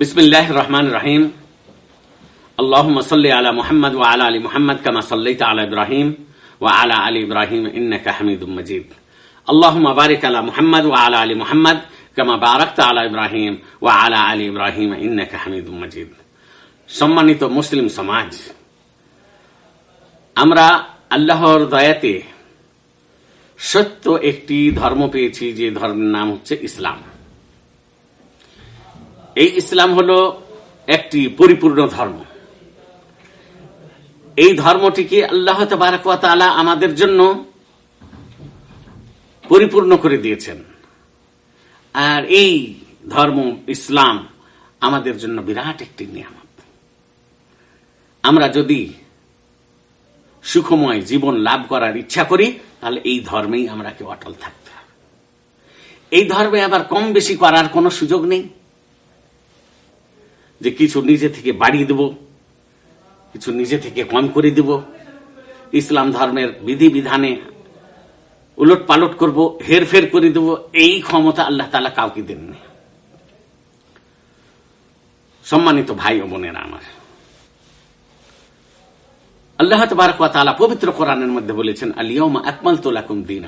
بسم الله الرحمن الرحيم اللهم صل على محمد وعلى ال محمد كما صليت على ابراهيم وعلى ال ابراهيم انك حميد مجيد اللهم بارك على محمد وعلى ال محمد كما باركت على ابراهيم وعلى ال ابراهيم انك حميد مجيد সম্মানিত মুসলিম সমাজ আমরা আল্লাহর দয়াতে সত্য একটি ধর্ম পেয়েছি যে ধর্মের নাম হচ্ছে ইসলাম এই ইসলাম হলো একটি পরিপূর্ণ ধর্ম। এই ধর্মটিকে আল্লাহ তালা আমাদের জন্য পরিপূর্ণ করে দিয়েছেন। আর এই ধর্ম, ইসলাম আমাদের জন্য বিরাট একটি নিয়ামত। আমরা যদি সুখময় জীবন লাভ করার ইচ্ছা করি, তাহলে এই ধর্মেই আমরা আমরাকে অটল থাকতে হবে। এই ধর্মে আবার কম বেশি করার কোনো সুযোগ নেই। যে কিছু নিজে থেকে বাড়িয়ে দেব, কিছু নিজে থেকে কম করে দেব। ইসলাম ধর্মের বিধি বিধানে উলট পালট করব, হেরফের করে দেব, এই ক্ষমতা আল্লাহ তালা কাউকে দেননি। সম্মানিত ভাই ও বোনেরা আমার, আল্লাহ তালা পবিত্র কোরআনের মধ্যে বলেছেন দিন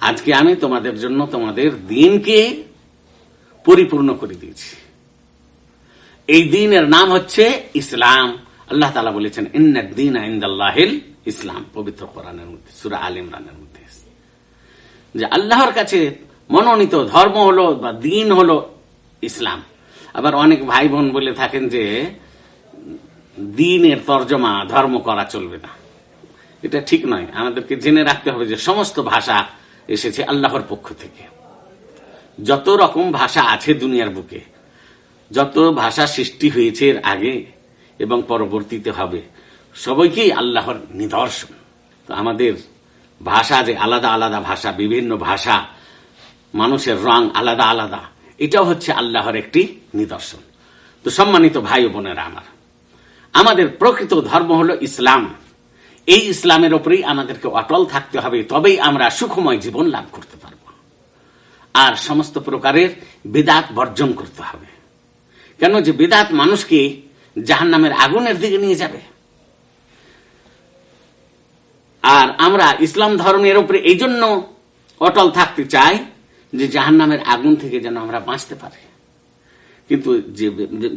আজকে আমি তোমাদের জন্য তোমাদের দিনকে পরিপূর্ণ করে দিয়েছি। এই দিনের নাম হচ্ছে ইসলাম। আল্লাহ তালা বলেছেন ইন্দিন ইসলাম। পবিত্র কোরআনের মধ্যে, সুরা আল ইমরানের মধ্যে যে আল্লাহর কাছে মনোনীত ধর্ম হলো বা দিন হলো ইসলাম। আবার অনেক ভাই বোন বলে থাকেন যে, দিনের তর্জমা, ধর্ম করা চলবে না। এটা ঠিক নয়। আমাদেরকে জেনে রাখতে হবে যে সমস্ত ভাষা এসেছে আল্লাহর পক্ষ থেকে। যত রকম ভাষা আছে দুনিয়ার বুকে যত ভাষা সৃষ্টি হয়েছে এর আগে এবং পরবর্তীতে হবে, সবাইকেই আল্লাহর নিদর্শন। তো আমাদের ভাষা যে আলাদা আলাদা ভাষা, বিভিন্ন ভাষা, মানুষের রং আলাদা আলাদা, এটাও হচ্ছে আল্লাহর একটি নিদর্শন। তো সম্মানিত ভাই বোনেরা আমার, আমাদের প্রকৃত ধর্ম হলো ইসলাম। এই ইসলামের ওপরেই আমাদেরকে অটল থাকতে হবে, তবেই আমরা সুখময় জীবন লাভ করতে পারব। আর সমস্ত প্রকারের বেদাত বর্জন করতে হবে। কেন যে বেদাত মানুষকে জাহান নামের আগুনের দিকে নিয়ে যাবে? আর আমরা ইসলাম ধর্মের উপরে এই জন্য অটল থাকতে চাই যে জাহান নামের আগুন থেকে যেন আমরা বাঁচতে পারি। কিন্তু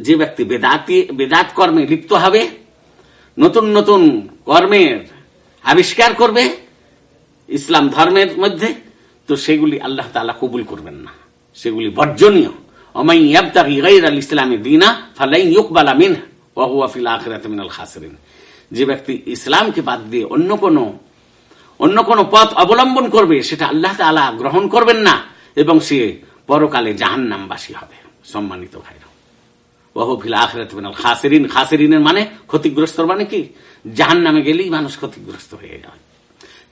যে ব্যক্তি বেদাতি বেদাত কর্মে লিপ্ত হবে, নতুন নতুন কর্মের আবিষ্কার করবে ইসলাম ধর্মের মধ্যে, তো সেগুলি আল্লাহ তালা কবুল করবেন না। সেগুলি বর্জনীয়। ইয়াবতাগি গায়রাল ইসলামি দিনা ফালাই ইউকবালা মিনহু ওয়া হুয়া ফিল আখিরাতি মিনাল খাসিরিন যে ব্যক্তি ইসলামকে বাদ দিয়ে অন্য কোন অন্য কোন পথ অবলম্বন করবে, সেটা আল্লাহ তালা গ্রহণ করবেন না, এবং সে পরকালে জাহান্নামবাসী হবে। সম্মানিত ভাইরা মানে ক্ষতিগ্রস্ত মানে কি? জাহান্নামে গেলেই মানুষ ক্ষতিগ্রস্ত হয়ে যায়।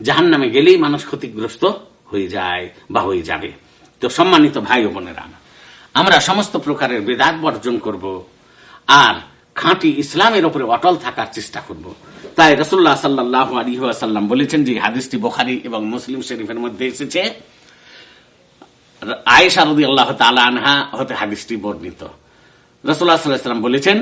জাহান্নামে গেলেই মানুষ ক্ষতিগ্রস্ত হয়ে যায় বা হয়ে যাবে। তো সম্মানিত ভাই বোনেরা আমরা সমস্ত প্রকারের বেদাত বর্জন করব আর খাঁটি ইসলামের উপরে অটল থাকার চেষ্টা করব। তাই রসুল্লাহ সাল্লাহ আলী সাল্লাম বলেছেন যে হাদিসটি বোখারি এবং মুসলিম শরীফের মধ্যে এসেছে। আয়েশা আল্লাহ আনহা হতে হাদিসটি বর্ণিত। রসুল্লাহ বলেছেন,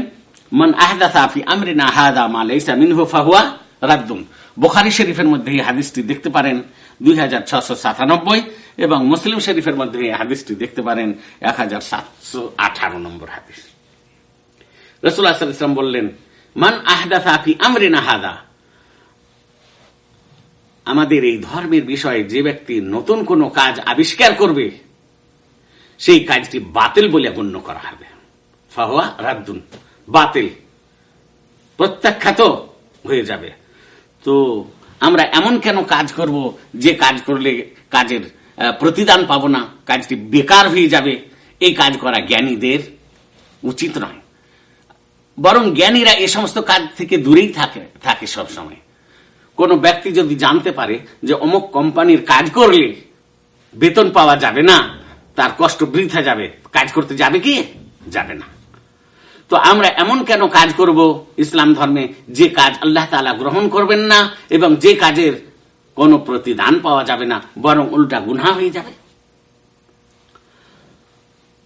মন আহদা সাফি আমরিনা হাদা মা লাইসা মিনহু ফাহুয়া রাদ্দুন। বোখারি শরীফের মধ্যে এই হাদিসটি দেখতে পারেন দুই হাজার ছশো সাতানব্বই এবং মুসলিম শরীফের মধ্যে এই হাদিসটি দেখতে পারেন এক হাজার সাতশো আঠারো নম্বর হাদিস। রসুল্লাহাম বললেন, মান আহদা সাফি আমরিনা হাদা? আমাদের এই ধর্মের বিষয়ে যে ব্যক্তি নতুন কোন কাজ আবিষ্কার করবে, সেই কাজটি বাতিল বলে গণ্য করা হবে। ফাহুয়া রাদ্দুন, বাতিল, প্রত্যাখ্যাত হয়ে যাবে। তো আমরা এমন কেন কাজ করব? যে কাজ করলে কাজের প্রতিদান পাবো না। কাজটি বেকার হয়ে যাবে। এই কাজ করা জ্ঞানীদের উচিত নয়। বরং জ্ঞানীরা এ সমস্ত কাজ থেকে দূরেই থাকে থাকে সব সময় কোন ব্যক্তি যদি জানতে পারে যে অমুক কোম্পানির কাজ করলে বেতন পাওয়া যাবে না, তার কষ্ট বৃদ্ধা যাবে। কাজ করতে যাবে কি? যাবে না। তো আমরা এমন কেন কাজ করব? ইসলাম ধর্মে যে কাজ আল্লাহ তালা গ্রহণ করবেন না এবং যে কাজের কোনো প্রতিদান পাওয়া যাবে না, বরং উল্টা গুনা হয়ে যাবে।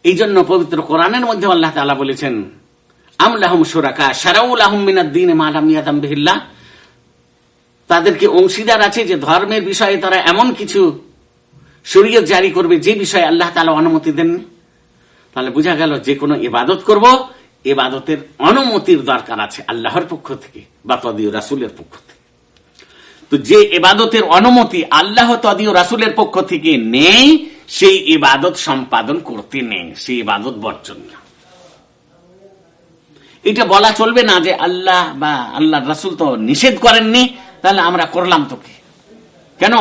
এই জন্য পবিত্র কোরআনের মধ্যে আল্লাহ তালা বলেছেন আমলাহম সুরাকা সারাউল আহম মিনাদ্দিন মালাম তাদেরকে অংশীদার আছে যে ধর্মের বিষয়ে তারা এমন কিছু শরীয়ত জারি করবে যে বিষয়ে আল্লাহ তালা অনুমতি দেননি। তাহলে বোঝা গেল যে কোনো ইবাদত করব এবাদতের অনুমতির দরকার আছে আল্লাহর পক্ষ থেকে বা তদীয় রাসুলের পক্ষ থেকে। তো যে এবাদতের অনুমতি আল্লাহ তদীয় রাসুলের পক্ষ থেকে নেই, সেই ইবাদত সম্পাদন করতে নেই, সেই ইবাদত বর্জনীয় এটা বলা চলবে না যে আল্লাহ বা আল্লাহ রাসুল তো নিষেধ করেননি, তাহলে আমরা করলাম তোকে কেন?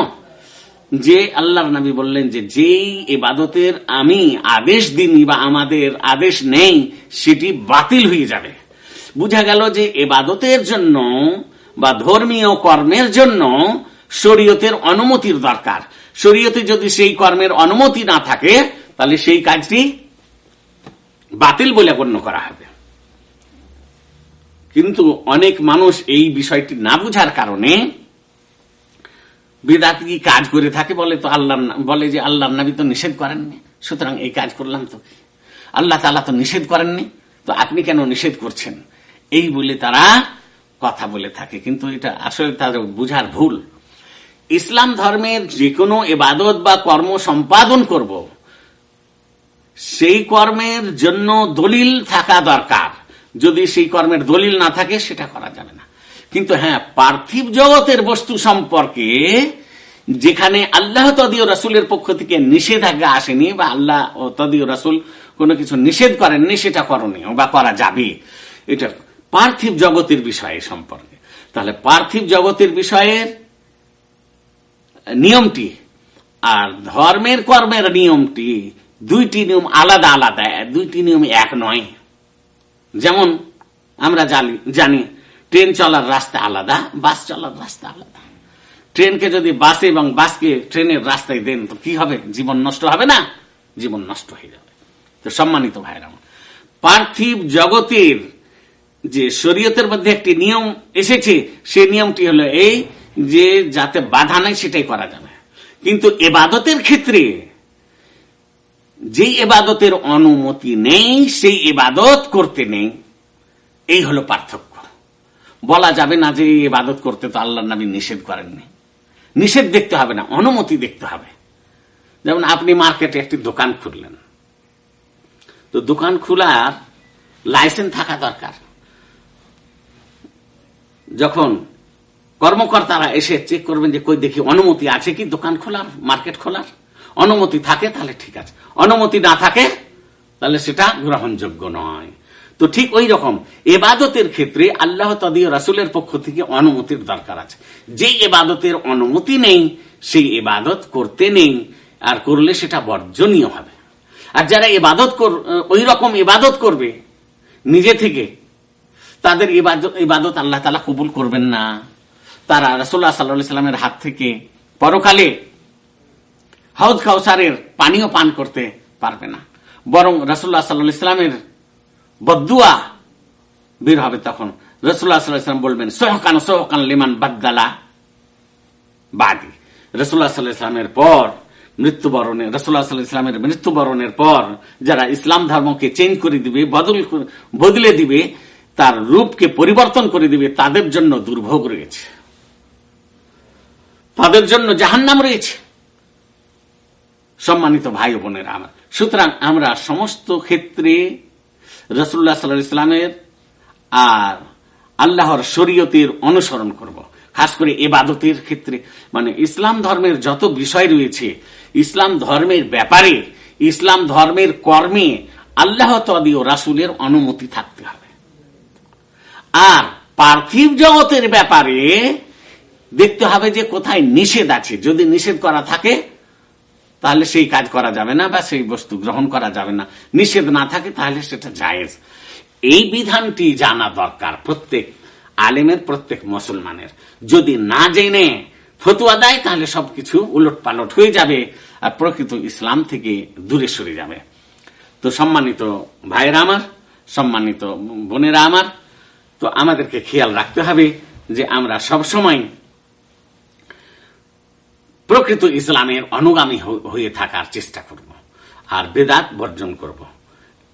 যে আল্লাহর নবী বললেন যে যেই এবাদতের আমি আদেশ দিনই বা আমাদের আদেশ নেই, সেটি বাতিল হয়ে যাবে। বুঝা গেল যে এবাদতের জন্য বা ধর্মীয় কর্মের জন্য শরীয়তের অনুমতির দরকার। শরীয়তে যদি সেই কর্মের অনুমতি না থাকে, তাহলে সেই কাজটি বাতিল বলে গণ্য করা হবে। কিন্তু অনেক মানুষ এই বিষয়টি না বুঝার কারণে বেদাতি কাজ করে থাকে বলে তো আল্লাহ বলে যে আল্লাহ নবী তো নিষেধ করেননি। সুতরাং এই কাজ করলাম তো আল্লাহ তালা তো নিষেধ করেননি। তো আপনি কেন নিষেধ করছেন? এই বলে তারা কথা বলে থাকে, কিন্তু এটা আসলে তাদের বুঝার ভুল। ইসলাম ধর্মের যে কোনো এবাদত বা কর্ম সম্পাদন করব। সেই কর্মের জন্য দলিল থাকা দরকার। যদি সেই কর্মের দলিল না থাকে, সেটা করা যাবে না। কিন্তু হ্যাঁ পার্থিব জগতের বস্তু সম্পর্কে যেখানে আল্লাহ তদীয় রাসুলের পক্ষ থেকে নিষেধাজ্ঞা আসেনি বা আল্লাহ তদীয় রাসুল কোনো কিছু নিষেধ করেননি, সেটা করণীয় বা করা যাবে। এটা পার্থিব জগতের বিষয়ে সম্পর্কে। তাহলে পার্থিব জগতের বিষয়ের নিয়মটি আর ধর্মের কর্মের নিয়মটি দুইটি নিয়ম আলাদা আলাদা, দুইটি নিয়ম এক নয়। যেমন আমরা জানি ট্রেন চলার রাস্তা আলাদা, বাস চলার রাস্তা আলাদা। ট্রেনকে যদি বাসে এবং বাসকে ট্রেনের রাস্তায় দেন, তো কি হবে? জীবন নষ্ট হবে না? জীবন নষ্ট হয়ে যাবে। তো সম্মানিত ভাইরা পার্থিব জগতের যে শরীয়তের মধ্যে একটি নিয়ম এসেছে, সে নিয়মটি হলো এই যে যাতে বাধা নাই সেটাই করা যাবে। কিন্তু এবাদতের ক্ষেত্রে যেই এবাদতের অনুমতি নেই, সেই এবাদত করতে নেই, এই হলো পার্থক্য। বলা যাবে না যে এবাদত করতে তো আল্লাহ নবী নিষেধ করেননি। নিষেধ দেখতে হবে না, অনুমতি দেখতে হবে। যেমন আপনি মার্কেটে একটি দোকান খুললেন। তো দোকান খোলার লাইসেন্স থাকা দরকার। যখন কর্মকর্তারা এসে চেক করবেন যে কই দেখি অনুমতি আছে কি? দোকান খোলার? মার্কেট খোলার? অনুমতি থাকে? তাহলে ঠিক আছে। অনুমতি না থাকে, তাহলে সেটা গ্রহণযোগ্য নয়। তো ঠিক ওই রকম। এবাদতের ক্ষেত্রে আল্লাহ তদীয় রাসুলের পক্ষ থেকে অনুমতির দরকার আছে। যে এবাদতের অনুমতি নেই, সেই এবাদত করতে নেই, আর করলে সেটা বর্জনীয় হবে। আর যারা এবাদত ওই রকম এবাদত করবে, নিজে থেকে তাদের ইবাদত আল্লাহ তালা কবুল করবেন না। তারা রাসুল্লাহ সাল্লা সাল্লামের হাত থেকে পরকালে হাউদ খাউসারের পানীয় পান করতে পারবে না। বরং রাসুল্লাহ সাল্লাহ ইসলামের বদুয়া বের হবে তখন। রসুল্লাহ সাল্লাম বলবেন, সোহকান সোহকান লিমান বাদ্দালা বাদি। রসুল্লাহ সাল্লাহ ইসলামের পর মৃত্যুবরণে রসুল্লাহ সাল্লাহ ইসলামের মৃত্যুবরণের পর যারা ইসলাম ধর্মকে চেঞ্জ করে দিবে, বদল বদলে দিবে তার রূপকে পরিবর্তন করে দিবে, তাদের জন্য দুর্ভোগ রয়েছে। তাদের জন্য জাহান্নাম রয়েছে। সম্মানিত ভাই বোনের, আমার সুতরাং আমরা সমস্ত ক্ষেত্রে রসুল্লাহ সাল্লাহ ইসলামের আর আল্লাহর শরীয়তের অনুসরণ করব। খাস করে এবাদতের ক্ষেত্রে। মানে ইসলাম ধর্মের যত বিষয় রয়েছে, ইসলাম ধর্মের ব্যাপারে, ইসলাম ধর্মের কর্মে আল্লাহ তদীয় রাসুলের অনুমতি থাকতে হবে। আর পার্থিব জগতের ব্যাপারে দেখতে হবে যে কোথায় নিষেধ আছে। যদি নিষেধ করা থাকে, তাহলে সেই কাজ করা যাবে না বা সেই বস্তু গ্রহণ করা যাবে না। নিষেধ না থাকে, তাহলে সেটা জায়েজ। এই বিধানটি জানা দরকার প্রত্যেক আলেমের, প্রত্যেক মুসলমানের। যদি না জেনে ফতুয়া দেয়, তাহলে সবকিছু উলট পালট হয়ে যাবে আর প্রকৃত ইসলাম থেকে দূরে সরে যাবে। তো সম্মানিত ভাইয়েরা আমার, সম্মানিত বোনেরা আমার তো আমাদেরকে খেয়াল রাখতে হবে যে আমরা সব সময় প্রকৃত ইসলামের অনুগামী হয়ে থাকার চেষ্টা করব আর বেদাত বর্জন করব।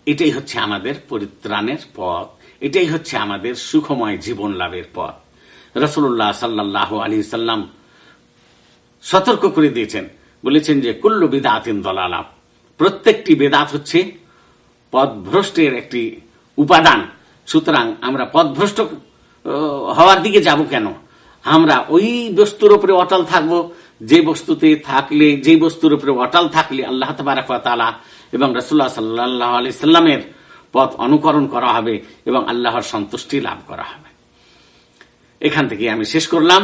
এটাই হচ্ছে আমাদের পরিত্রাণের পথ। এটাই হচ্ছে আমাদের সুখময় জীবন লাভের পথ। রসুল্লাহ সাল্লাহ আলী সাল্লাম সতর্ক করে দিয়েছেন। বলেছেন যে, কুল্লু বিদাতিন দলালাভ প্রত্যেকটি বেদাত হচ্ছে পথভ্রষ্টের একটি উপাদান। সুতরাং আমরা পথভ্রষ্ট হওয়ার দিকে যাব কেন? আমরা ওই বস্তুর উপরে অটল থাকব, যে বস্তুতে থাকলে, যে বস্তুর উপরে অটল থাকলে আল্লাহ তাআলা এবং রসুল্লাহ সাল্লাহ আলি সাল্লামের পথ অনুকরণ করা হবে এবং আল্লাহর সন্তুষ্টি লাভ করা হবে। এখান থেকে আমি শেষ করলাম।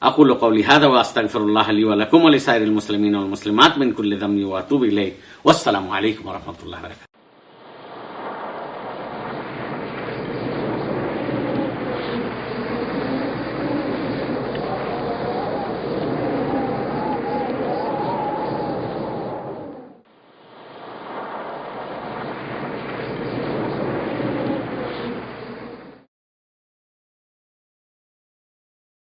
আকুল কওলি হাদা আস্তাগফিরুল্লাহ লি ওয়া লাকুম ওয়া লিসাইরিল মুসলিমিন ওয়াল মুসলিমাত মিন কুল্লি যামবি ওয়া আতুবু ইলাইহি। ওয়াসসালামু আলাইকুম ওয়া